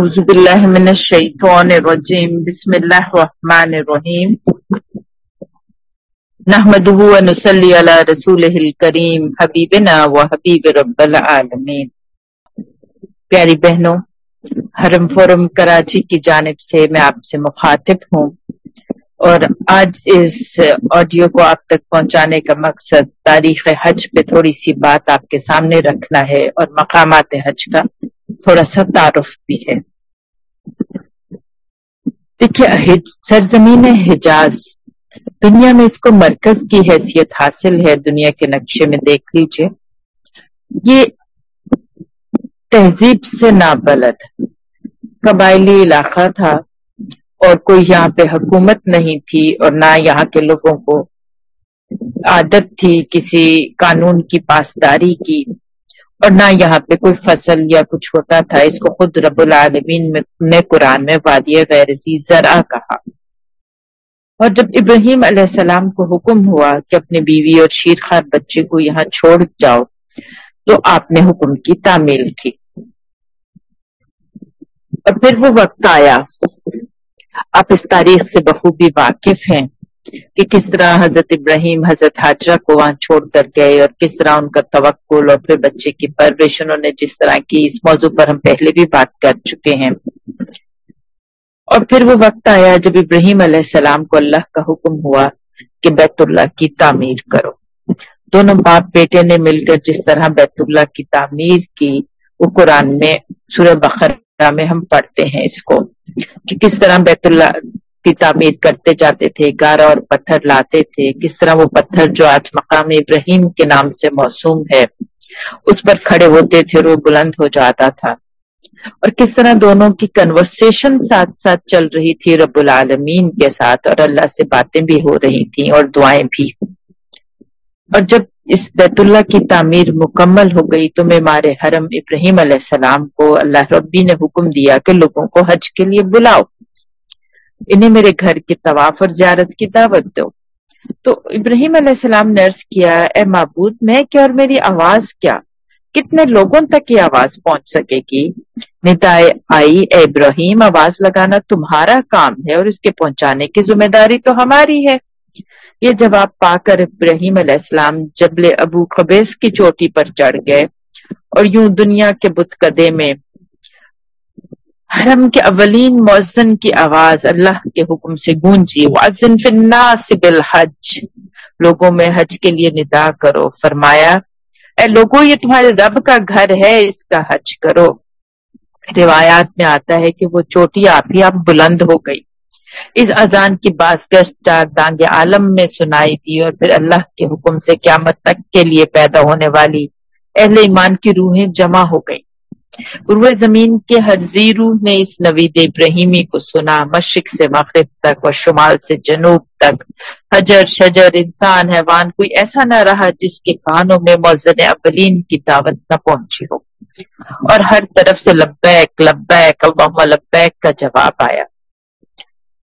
اعوذ باللہ من الشیطان الرجیم، بسم اللہ الرحمن الرحیم۔ نحمده و نصلی علی رسولہ الکریم، حبیبنا و حبیب رب العالمین۔ پیاری بہنوں، حرم فورم کراچی کی جانب سے میں آپ سے مخاطب ہوں۔ اور آج اس آڈیو کو آپ تک پہنچانے کا مقصد تاریخ حج پہ تھوڑی سی بات آپ کے سامنے رکھنا ہے اور مقامات حج کا تھوڑا سا تعارف بھی ہے۔ دیکھیے سرزمین حجاز، دنیا میں اس کو مرکز کی حیثیت حاصل ہے، دنیا کے نقشے میں دیکھ لیجیے۔ یہ تہذیب سے نابلد قبائلی علاقہ تھا اور کوئی یہاں پہ حکومت نہیں تھی اور نہ یہاں کے لوگوں کو عادت تھی کسی قانون کی پاسداری کی۔ اور نہ یہاں پہ کوئی فصل یا کچھ ہوتا تھا۔ اس کو خود رب العالمین نے قرآن میں وادی غیر زرع کہا۔ اور جب ابراہیم علیہ السلام کو حکم ہوا کہ اپنے بیوی اور شیرخار بچے کو یہاں چھوڑ جاؤ، تو آپ نے حکم کی تعمیل کی۔ اور پھر وہ وقت آیا۔ آپ اس تاریخ سے بخوبی واقف ہیں۔ کہ کس طرح حضرت ابراہیم، حضرت حاجرہ کو وہاں چھوڑ کر گئے اور کس طرح ان کا توقل اور پھر بچے کی پرورش انہوں نے جس طرح کی، اس موضوع پر ہم پہلے بھی بات کر چکے ہیں۔ اور پھر وہ وقت آیا جب ابراہیم علیہ السلام کو اللہ کا حکم ہوا کہ بیت اللہ کی تعمیر کرو۔ دونوں باپ بیٹے نے مل کر جس طرح بیت اللہ کی تعمیر کی، وہ قرآن میں، سورہ بقرہ میں ہم پڑھتے ہیں اس کو کہ کس طرح بیت اللہ کی تعمیر کرتے جاتے تھے گارا اور پتھر لاتے تھے۔ کس طرح وہ پتھر جو آج مقام ابراہیم کے نام سے موسوم ہے، اس پر کھڑے ہوتے تھے اور وہ بلند ہو جاتا تھا۔ اور کس طرح دونوں کی کنورسیشن ساتھ ساتھ چل رہی تھی رب العالمین کے ساتھ، اور اللہ سے باتیں بھی ہو رہی تھیں اور دعائیں بھی۔ اور جب اس بیت اللہ کی تعمیر مکمل ہو گئی، تو میں حرم ابراہیم علیہ السلام کو اللہ ربی نے حکم دیا کہ لوگوں کو حج کے لیے بلاؤ۔ انہیں میرے گھر کی طواف اور زیارت کی دعوت دو۔ تو ابراہیم علیہ السلام نے عرض کیا، اے معبود، میں کیا اور میری آواز کیا؟ کتنے لوگوں تک یہ آواز پہنچ سکے گی؟ ندائے آئی، اے ابراہیم، آواز لگانا تمہارا کام ہے اور اس کے پہنچانے کی ذمہ داری تو ہماری ہے۔ یہ جواب پا کر ابراہیم علیہ السلام جبل ابو خبیز کی چوٹی پر چڑھ گئے اور یوں دنیا کے بت قدے میں حرم کے اولین مؤذن کی آواز اللہ کے حکم سے گونجی، وَأَذِن فِي النَّاسِ بِالْحَجِ۔ لوگوں میں حج کے لیے ندا کرو۔ فرمایا، اے لوگوں، یہ تمہارے رب کا گھر ہے، اس کا حج کرو۔ روایات میں آتا ہے کہ وہ چوٹی آپ ہی آپ بلند ہو گئی۔ اس اذان کی باز گشت چار دانگ عالم میں سنائی دی اور پھر اللہ کے حکم سے قیامت تک کے لیے پیدا ہونے والی اہل ایمان کی روحیں جمع ہو گئی روح زمین کے ہر زیرو نے اس نوید ابراہیمی کو سنا، مشرق سے مغرب تک اور شمال سے جنوب تک۔ حجر شجر، انسان، حیوان، کوئی ایسا نہ رہا جس کے کانوں میں موزن اولین کی دعوت نہ پہنچی ہو۔ اور ہر طرف سے لبیک لبیک، اللہم لبیک کا جواب آیا۔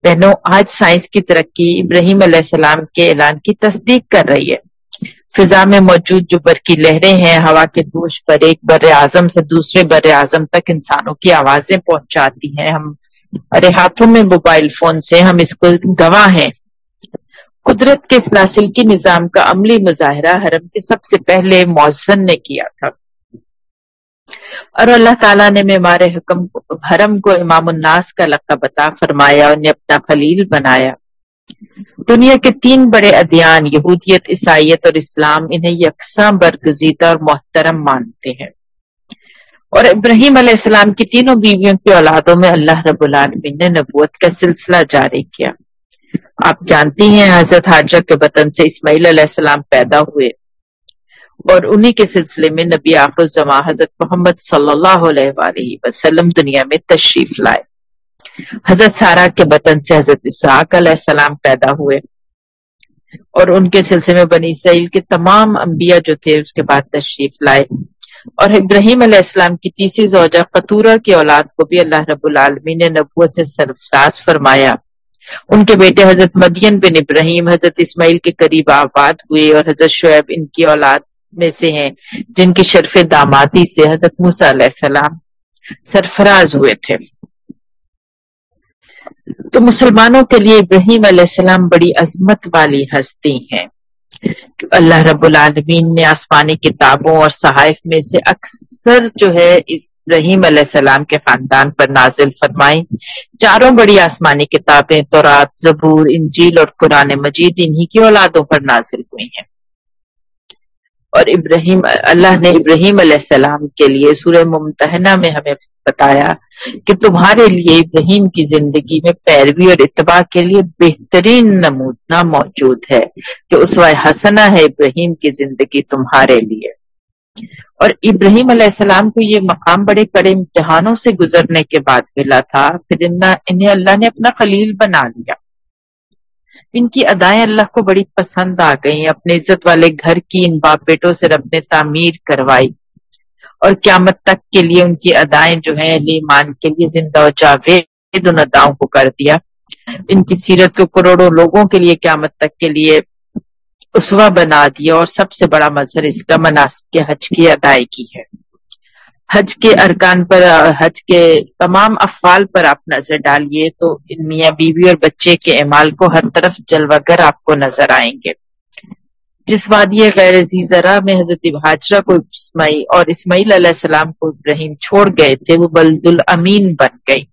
بہنوں، آج سائنس کی ترقی ابراہیم علیہ السلام کے اعلان کی تصدیق کر رہی ہے۔ فضا میں موجود جو برقی لہریں ہیں، ہوا کے دوش پر ایک بر اعظم سے دوسرے بر اعظم تک انسانوں کی آوازیں پہنچاتی ہیں۔ ہم ارے ہاتھوں میں موبائل فون سے ہم اس کو گواہ ہیں۔ قدرت کے سلاسل کی نظام کا عملی مظاہرہ حرم کے سب سے پہلے موزن نے کیا تھا۔ اور اللہ تعالیٰ نے معمار حکم حرم کو امام الناس کا لقب عطا فرمایا انہیں اپنا خلیل بنایا۔ دنیا کے تین بڑے ادیان، یہودیت، عیسائیت اور اسلام، انہیں یکساں برگزیدہ اور محترم مانتے ہیں۔ اور ابراہیم علیہ السلام کی تینوں بیویوں کی اولادوں میں اللہ رب العالمین نے نبوت کا سلسلہ جاری کیا۔ آپ جانتی ہیں، حضرت حاجہ کے بطن سے اسماعیل علیہ السلام پیدا ہوئے۔ اور انہی کے سلسلے میں نبی آخر الزما حضرت محمد صلی اللہ علیہ وآلہ وسلم دنیا میں تشریف لائے۔ حضرت سارا کے بطن سے حضرت اسحاق علیہ السلام پیدا ہوئے۔ اور ان کے سلسلے میں بنی اسرائیل کے تمام انبیاء جو تھے، اس کے بعد تشریف لائے۔ اور ابراہیم علیہ السلام کی تیسری زوجہ قطورہ کی اولاد کو بھی اللہ رب العالمین نے نبوت سے سرفراز فرمایا۔ ان کے بیٹے حضرت مدین بن ابراہیم، حضرت اسماعیل کے قریب آباد ہوئے اور حضرت شعیب ان کی اولاد میں سے ہیں، جن کی شرف دامادی سے حضرت موسیٰ علیہ السلام سرفراز ہوئے تھے۔ تو مسلمانوں کے لیے ابراہیم علیہ السلام بڑی عظمت والی ہستی ہیں۔ اللہ رب العالمین نے آسمانی کتابوں اور صحائف میں سے اکثر جو ہے ابراہیم علیہ السلام کے خاندان پر نازل فرمائی چاروں بڑی آسمانی کتابیں، تورات، زبور، انجیل اور قرآن مجید، انہی کی اولادوں پر نازل ہوئی ہیں۔ اور ابراہیم، اللہ نے ابراہیم علیہ السلام کے لیے سورہ ممتحنہ میں ہمیں بتایا کہ تمہارے لیے ابراہیم کی زندگی میں پیروی اور اتباع کے لیے بہترین نمودنا موجود ہے کہ اس حسنہ ہے ابراہیم کی زندگی تمہارے لیے۔ اور ابراہیم علیہ السلام کو یہ مقام بڑے کڑے امتحانوں سے گزرنے کے بعد ملا تھا، پھر انہیں اللہ نے اپنا خلیل بنا لیا۔ ان کی ادائیں اللہ کو بڑی پسند آ گئیں، اپنے عزت والے گھر کی ان باپ بیٹوں سے رب نے تعمیر کروائی۔ اور قیامت تک کے لیے ان کی ادائیں جو ہیں علی ایمان کے لیے زندہ و جاوید ان اداؤں کو کر دیا۔ ان کی سیرت کو کروڑوں لوگوں کے لیے قیامت تک کے لیے اسوا بنا دیا۔ اور سب سے بڑا مظہر اس کا مناسب کے حج کی ادائیگی ہے۔ حج کے ارکان پر، حج کے تمام افعال پر آپ نظر ڈالیے تو میاں بیوی اور بچے کے اعمال کو ہر طرف جلوہ گر آپ کو نظر آئیں گے۔ جس وادی غیر زیزرا میں حضرت حاجرہ کو اسماعیل اور اسماعیل علیہ السلام کو ابراہیم چھوڑ گئے تھے، وہ بلد الامین بن گئی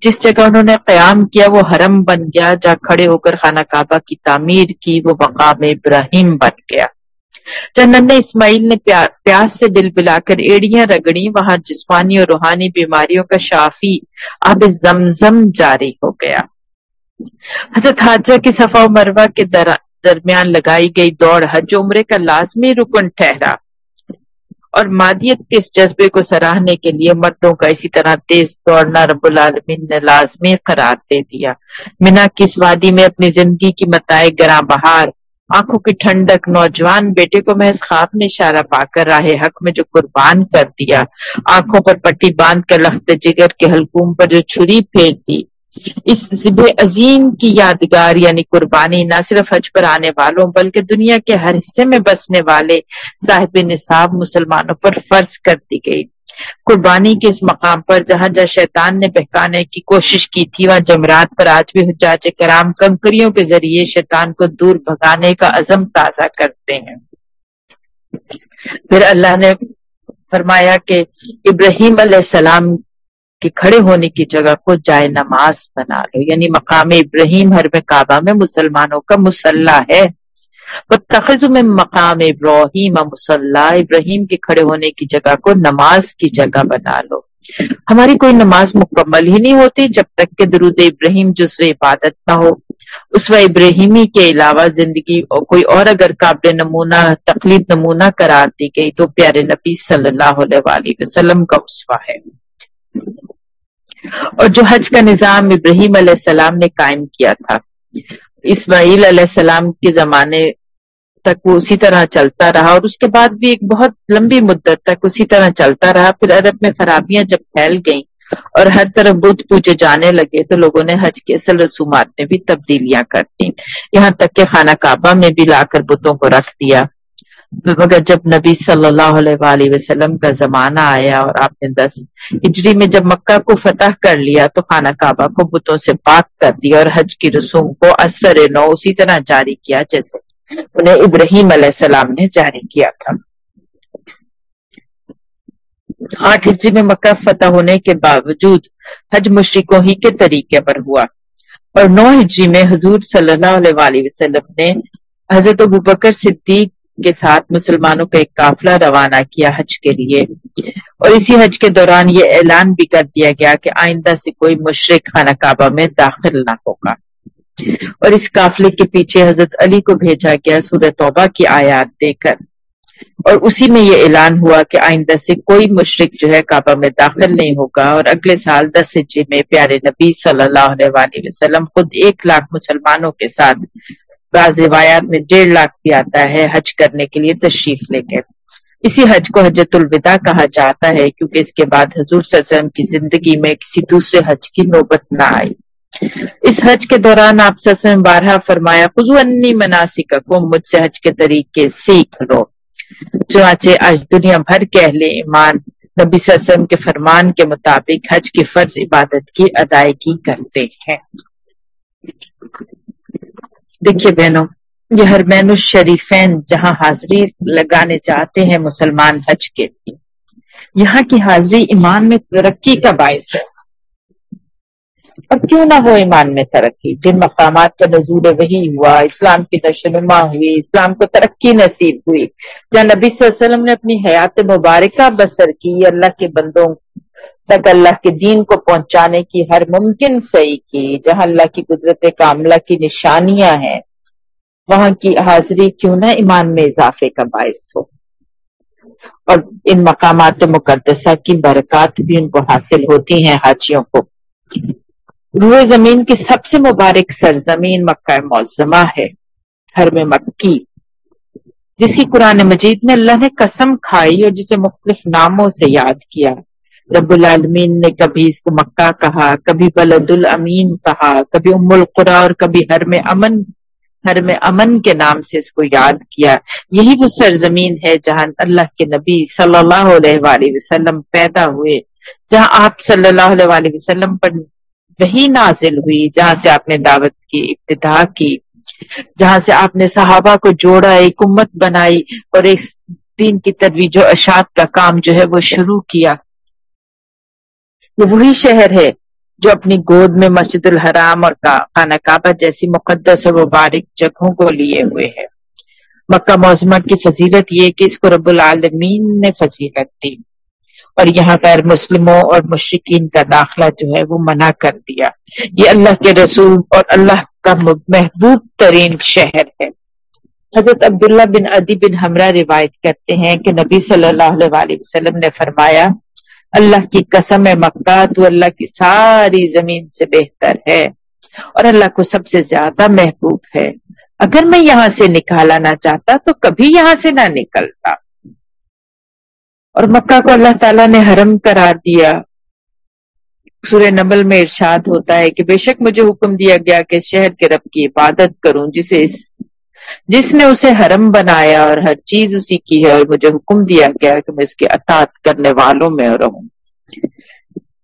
جس جگہ انہوں نے قیام کیا، وہ حرم بن گیا، جہاں کھڑے ہو کر خانہ کعبہ کی تعمیر کی، وہ مقام ابراہیم بن گیا۔ جنن اسماعیل نے پیاس سے بل بلا کر ایڑیاں رگڑی وہاں جسمانی اور روحانی بیماریوں کا شافی اب زمزم جاری ہو گیا۔ حضرت حاجہ کی صفا و مروہ کے درمیان لگائی گئی دوڑ حج عمرے کا لازمی رکن ٹھہرا۔ اور مادیت کے اس جذبے کو سراہنے کے لیے مردوں کا اسی طرح تیز دوڑنا رب العالمین نے لازمی قرار دے دیا۔ منا کس وادی میں اپنی زندگی کی متائے گراں بہار آنکھوں کی ٹھنڈک نوجوان بیٹے کو محض خواب میں اشارہ پا کر راہ حق میں جو قربان کر دیا، آنکھوں پر پٹی باندھ کر لخت جگر کے حلقوم پر جو چھری پھیر دی۔ اس ذب عظیم کی یادگار یعنی قربانی نہ صرف حج پر آنے والوں، بلکہ دنیا کے ہر حصے میں بسنے والے صاحب نصاب مسلمانوں پر فرض کر دی گئی۔ قربانی کے اس مقام پر جہاں جہاں شیطان نے بہکانے کی کوشش کی تھی، وہاں جمرات پر آج بھی حجاج کرام کنکریوں کے ذریعے شیطان کو دور بھگانے کا عزم تازہ کرتے ہیں۔ پھر اللہ نے فرمایا کہ ابراہیم علیہ السلام کہ کھڑے ہونے کی جگہ کو جائے نماز بنا لو۔ یعنی مقام ابراہیم ہر میں کعبہ میں مسلمانوں کا مسلح ہے۔ میں مقام ابراہیم مسلح ابراہیم کے کھڑے ہونے کی جگہ کو نماز کی جگہ بنا لو۔ ہماری کوئی نماز مکمل ہی نہیں ہوتی جب تک کہ درود ابراہیم جزو عبادت نہ ہو۔ اس و ابراہیمی کے علاوہ زندگی اور کوئی اور اگر قابل نمونہ، تقلید نمونہ قرار دی گئی تو پیارے نبی صلی اللہ علیہ وسلم کا اسوا ہے۔ اور جو حج کا نظام ابراہیم علیہ السلام نے قائم کیا تھا۔ اسماعیل علیہ السلام کے زمانے تک وہ اسی طرح چلتا رہا اور اس کے بعد بھی ایک بہت لمبی مدت تک اسی طرح چلتا رہا۔ پھر عرب میں خرابیاں جب پھیل گئیں اور ہر طرف بدھ پوجے جانے لگے تو لوگوں نے حج کے اصل رسومات میں بھی تبدیلیاں کر دی یہاں تک کہ خانہ کعبہ میں بھی لا کر بتوں کو رکھ دیا۔ مگر جب نبی صلی اللہ علیہ وآلہ وسلم کا زمانہ آیا اور آپ نے دس ہجری میں جب مکہ کو فتح کر لیا تو خانہ کعبہ کو بتوں سے پاک کر دیا اور حج کی رسوم کو اثر نو اسی طرح جاری کیا جیسے انہیں ابراہیم علیہ السلام نے جاری کیا تھا۔ آٹھ ہجری میں مکہ فتح ہونے کے باوجود حج مشرقوں ہی کے طریقے پر ہوا۔ اور نو ہجری میں حضور صلی اللہ علیہ وآلہ وسلم نے حضرت ابو بکر صدیق کے ساتھ مسلمانوں کا ایک قافلہ روانہ کیا حج کے لیے۔ اور اسی حج کے دوران یہ اعلان بھی کر دیا گیا کہ آئندہ سے کوئی مشرق خانہ کعبہ میں داخل نہ ہوگا۔ اور اس قافلے کے پیچھے حضرت علی کو بھیجا گیا سورہ توبہ کی آیات دے کر۔ اور اسی میں یہ اعلان ہوا کہ آئندہ سے کوئی مشرق جو ہے کعبہ میں داخل نہیں ہوگا اور اگلے سال دس ہجے میں پیارے نبی صلی اللہ علیہ وسلم خود ایک لاکھ مسلمانوں کے ساتھ بعض روایات میں ڈیڑھ لاکھ بھی آتا ہے حج کرنے کے لیے تشریف لے کے۔ اسی حج کو حجت الوداع کہا جاتا ہے کیونکہ اس کے بعد حضور صلی اللہ علیہ وسلم کی زندگی میں کسی دوسرے حج کی نوبت نہ آئی۔ اس حج کے دوران آپ صلی اللہ علیہ وسلم بارہا فرمایا خزو انی مناسک کو مجھ سے حج کے طریقے سیکھ لو۔ چنانچہ آج دنیا بھر کے اہل ایمان نبی صلی اللہ علیہ وسلم کے فرمان کے مطابق حج کی فرض عبادت کی ادائیگی کرتے ہیں۔ دیکھیے بہنوں، یہ ہر الشریفین جہاں حاضری لگانے جاتے ہیں مسلمان حج کے لیے، یہاں کی حاضری ایمان میں ترقی کا باعث ہے۔ اور کیوں نہ ہو ایمان میں ترقی؟ جن مقامات کا نزول وہی ہوا، اسلام کی نشنما ہوئی، اسلام کو ترقی نصیب ہوئی۔ جہاں نبی صلی اللہ علیہ وسلم نے اپنی حیات مبارکہ بسر کی اللہ کے بندوں تک اللہ کے دین کو پہنچانے کی ہر ممکن صحیح کی، جہاں اللہ کی قدرت کاملہ کی نشانیاں ہیں، وہاں کی حاضری کیوں نہ ایمان میں اضافے کا باعث ہو۔ اور ان مقامات مقدسہ کی برکات بھی ان کو حاصل ہوتی ہیں حاجیوں کو۔ روح زمین کی سب سے مبارک سرزمین مکہ معظمہ ہے، ہر میں مکی۔ جس کی قرآن مجید میں اللہ نے قسم کھائی اور جسے مختلف ناموں سے یاد کیا۔ رب العالمین نے کبھی اس کو مکہ کہا، کبھی بلد الامین کہا، کبھی ام القرا اور کبھی ہر میں امن ہر میں امن کے نام سے اس کو یاد کیا۔ یہی وہ سرزمین ہے جہاں اللہ کے نبی صلی اللہ علیہ وآلہ وسلم پیدا ہوئے، جہاں آپ صلی اللہ علیہ وآلہ وسلم پر وہی نازل ہوئی، جہاں سے آپ نے دعوت کی ابتدا کی، جہاں سے آپ نے صحابہ کو جوڑا، ایک امت بنائی اور ایک دین کی ترویج و اشاعت کا کام جو ہے وہ شروع کیا۔ یہ وہی شہر ہے جو اپنی گود میں مسجد الحرام اور خانہ کعبہ جیسی مقدس اور مبارک جگہوں کو لیے ہوئے ہے مکہ موزمہ کی فضیلت یہ کہ اس کو رب العالمین نے فضیلت دی اور یہاں غیر مسلموں اور مشرقین کا داخلہ جو ہے وہ منع کر دیا۔ یہ اللہ کے رسول اور اللہ کا محبوب ترین شہر ہے۔ حضرت عبداللہ بن عدی بن ہمراہ روایت کرتے ہیں کہ نبی صلی اللہ علیہ وآلہ وسلم نے فرمایا اللہ کی قسم مکہ تو اللہ کی ساری زمین سے بہتر ہے اور اللہ کو سب سے زیادہ محبوب ہے۔ اگر میں یہاں سے نکالا نہ چاہتا تو کبھی یہاں سے نہ نکلتا۔ اور مکہ کو اللہ تعالیٰ نے حرم قرار دیا۔ سورہ نبل میں ارشاد ہوتا ہے کہ بے شک مجھے حکم دیا گیا کہ شہر کے رب کی عبادت کروں، جسے اس جس نے اسے حرم بنایا اور ہر چیز اسی کی ہے اور مجھے حکم دیا گیا کہ میں اس کی اطاعت کرنے والوں میں رہوں۔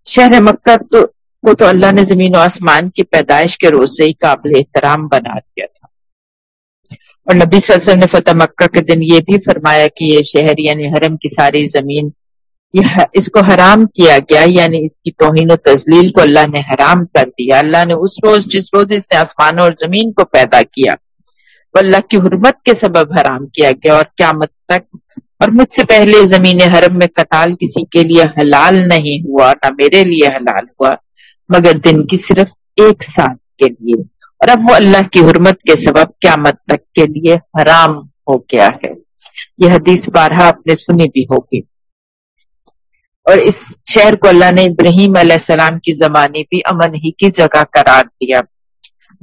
شہر مکہ تو کو تو اللہ نے زمین و آسمان کی پیدائش کے روز سے ہی قابل احترام بنا دیا تھا۔ اور نبی صلی اللہ علیہ وسلم نے فتح مکہ کے دن یہ بھی فرمایا کہ یہ شہر یعنی حرم کی ساری زمین یہ اس کو حرام کیا گیا یعنی اس کی توہین و تزلیل کو اللہ نے حرام کر دیا۔ اللہ نے اس روز جس روز اس نے آسمانوں اور زمین کو پیدا کیا اللہ کی حرمت کے سبب حرام کیا گیا اور قیامت تک اور مجھ سے پہلے زمین حرم میں قتال کسی کے لیے حلال نہیں ہوا، نہ میرے لیے حلال ہوا، مگر دن کی صرف ایک سال کے لیے۔ اور اب وہ اللہ کی حرمت کے سبب قیامت تک کے لیے حرام ہو گیا ہے۔ یہ حدیث بارہا آپ نے سنی بھی ہوگی۔ اور اس شہر کو اللہ نے ابراہیم علیہ السلام کی زمانے بھی امن ہی کی جگہ قرار دیا۔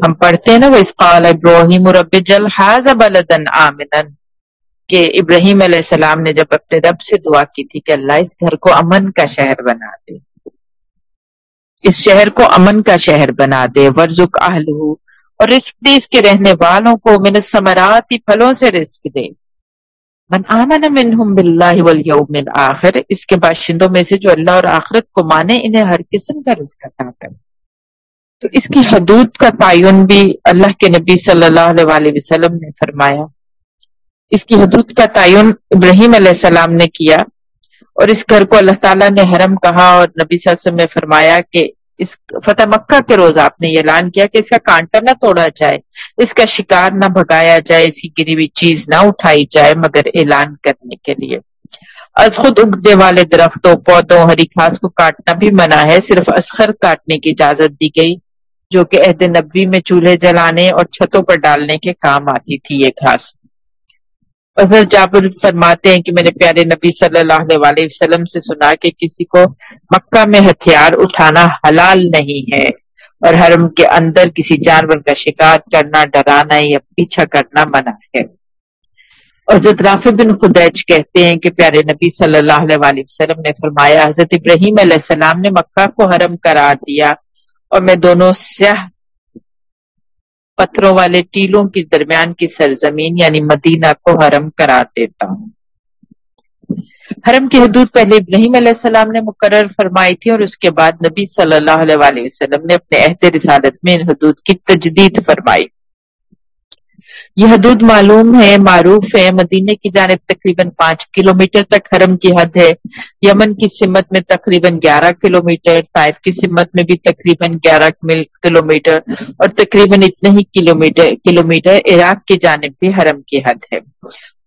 ہم پڑھتے ہیں نا، وہ اسقال ابراہیم رب جل حاض بلدن آمنن۔ کہ ابراہیم علیہ السلام نے جب اپنے رب سے دعا کی تھی کہ اللہ اس گھر کو امن کا شہر بنا دے۔ اس شہر کو امن کا شہر بنا دے۔ ورزق اہلہ اور رزق دے، اس کے رہنے والوں کو من الثمرات پھلوں سے رزق دے۔ من آمن منہم باللہ والیوم الاخر اس کے باشندوں میں سے جو اللہ اور آخرت کو مانے، انہیں ہر قسم کا رزق عطا کرے۔ تو اس کی حدود کا تعین بھی اللہ کے نبی صلی اللہ علیہ وآلہ وسلم نے فرمایا۔ اس کی حدود کا تعین ابراہیم علیہ السلام نے کیا اور اس گھر کو اللہ تعالیٰ نے حرم کہا اور نبی صلی اللہ علیہ وسلم نے فرمایا کہ اس فتح مکہ کے روز آپ نے یہ اعلان کیا کہ اس کا کانٹا نہ توڑا جائے، اس کا شکار نہ بھگایا جائے، اس کی گری ہوئی چیز نہ اٹھائی جائے مگر اعلان کرنے کے لیے۔ از خود اگنے والے درختوں، پودوں، ہری گھاس کو کاٹنا بھی منع ہے، صرف اسخر کاٹنے کی اجازت دی گئی۔ جو کہ عہد نبی میں چولہے جلانے اور چھتوں پر ڈالنے کے کام آتی تھی یہ گھاس حضرت جابر فرماتے ہیں کہ میں نے پیارے نبی صلی اللہ علیہ وسلم سے سنا کہ کسی کو مکہ میں ہتھیار اٹھانا حلال نہیں ہے اور حرم کے اندر کسی جانور کا شکار کرنا، ڈرانا یا پیچھا کرنا منع ہے۔ حضرت رافع بن خدیج کہتے ہیں کہ پیارے نبی صلی اللہ علیہ وسلم نے فرمایا، حضرت ابراہیم علیہ السلام نے مکہ کو حرم قرار دیا اور میں دونوں سیاہ پتھروں والے ٹیلوں کی درمیان کی سرزمین یعنی مدینہ کو حرم قرار دیتا ہوں۔ حرم کی حدود پہلے ابراہیم علیہ السلام نے مقرر فرمائی تھی اور اس کے بعد نبی صلی اللہ علیہ وسلم نے اپنے عہد رسالت میں ان حدود کی تجدید فرمائی۔ یہ حدود معلوم ہے، معروف ہے مدینے کی جانب تقریباً پانچ کلومیٹر تک حرم کی حد ہے۔ یمن کی سمت میں تقریباً گیارہ کلومیٹر، طائف کی سمت میں بھی تقریباً گیارہ کلومیٹر اور تقریباً اتنے ہی کلومیٹر کلومیٹر عراق کی جانب بھی حرم کی حد ہے۔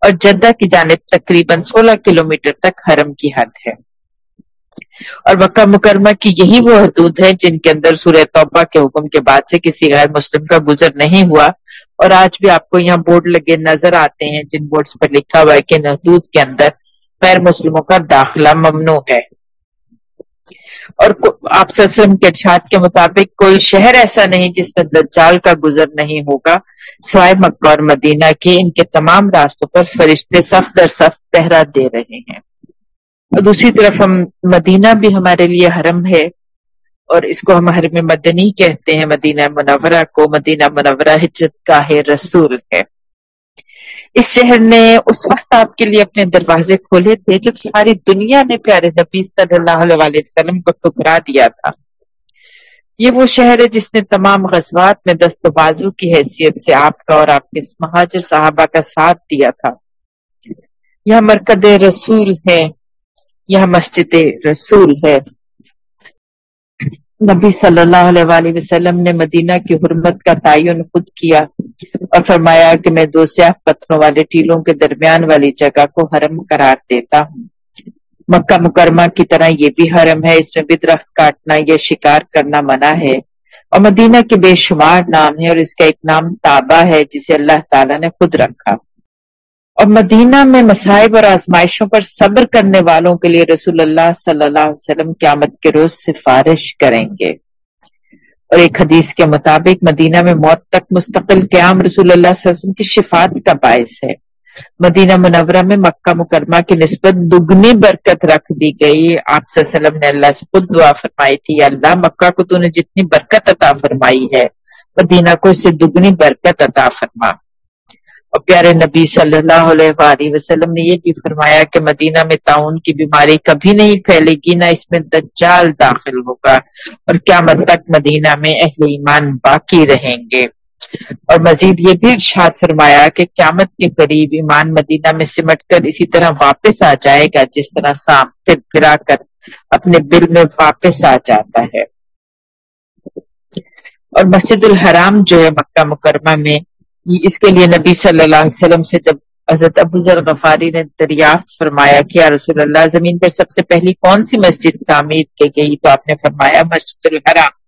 اور جدہ کی جانب تقریباً سولہ کلومیٹر تک حرم کی حد ہے۔ اور مکہ مکرمہ کی یہی وہ حدود ہیں جن کے اندر سورہ توبہ کے حکم کے بعد سے کسی غیر مسلم کا گزر نہیں ہوا۔ اور آج بھی آپ کو یہاں بورڈ لگے نظر آتے ہیں، جن بورڈز پر لکھا ہوا ہے کہ حدود کے اندر غیر مسلموں کا داخلہ ممنوع ہے۔ اور آپ سسم کے ارشاد کے مطابق کوئی شہر ایسا نہیں جس میں دجال کا گزر نہیں ہوگا، سوائے مکہ اور مدینہ کے۔ ان کے تمام راستوں پر فرشتے صف در صف پہرا دے رہے ہیں۔ اور دوسری طرف ہم مدینہ بھی ہمارے لیے حرم ہے۔ اور اس کو ہم حرم مدنی کہتے ہیں، مدینہ منورہ کو۔ مدینہ منورہ ہجت کا ہے، رسول ہے۔ اس شہر نے اس وقت آپ کے لیے اپنے دروازے کھولے تھے جب ساری دنیا نے پیارے نبی صلی اللہ علیہ وسلم کو ٹکرا دیا تھا۔ یہ وہ شہر ہے جس نے تمام غزوات میں دست و بازو کی حیثیت سے آپ کا اور آپ کے مہاجر صحابہ کا ساتھ دیا تھا۔ یہ مرکز رسول ہے یہ مسجد رسول ہے۔ نبی صلی اللہ علیہ وآلہ وسلم نے مدینہ کی حرمت کا تعین خود کیا اور فرمایا کہ میں دو سیاہ پتھروں والے ٹیلوں کے درمیان والی جگہ کو حرم قرار دیتا ہوں۔ مکہ مکرمہ کی طرح یہ بھی حرم ہے، اس میں بھی درخت کاٹنا یا شکار کرنا منع ہے۔ اور مدینہ کے بے شمار نام ہے اور اس کا ایک نام تابہ ہے جسے اللہ تعالیٰ نے خود رکھا۔ اور مدینہ میں مصائب اور آزمائشوں پر صبر کرنے والوں کے لیے رسول اللہ صلی اللہ علیہ وسلم قیامت کے روز سفارش کریں گے۔ اور ایک حدیث کے مطابق مدینہ میں موت تک مستقل قیام رسول اللہ صلی اللہ علیہ وسلم کی شفاعت کا باعث ہے۔ مدینہ منورہ میں مکہ مکرمہ کی نسبت دگنی برکت رکھ دی گئی۔ آپ صلی اللہ علیہ وسلم نے اللہ سے خود دعا فرمائی تھی اللہ، مکہ کو تو نے جتنی برکت عطا فرمائی ہے، مدینہ کو اس سے دگنی برکت عطا فرما۔ اور پیارے نبی صلی اللہ علیہ وآلہ وسلم نے یہ بھی فرمایا کہ مدینہ میں تعاون کی بیماری کبھی نہیں پھیلے گی، نہ اس میں دجال داخل ہوگا اور قیامت تک مدینہ میں اہل ایمان باقی رہیں گے۔ اور مزید یہ بھی ارشاد فرمایا کہ قیامت کے قریب ایمان مدینہ میں سمٹ کر اسی طرح واپس آ جائے گا، جس طرح سام پھر پھرا کر اپنے بل میں واپس آ جاتا ہے۔ اور مسجد الحرام جو ہے مکہ مکرمہ میں جی، اس کے لیے نبی صلی اللہ علیہ وسلم سے جب حضرت ابو ذر غفاری نے دریافت فرمایا کہ رسول اللہ، زمین پر سب سے پہلی کون سی مسجد تعمیر کی گئی؟ تو آپ نے فرمایا مسجد الحرام۔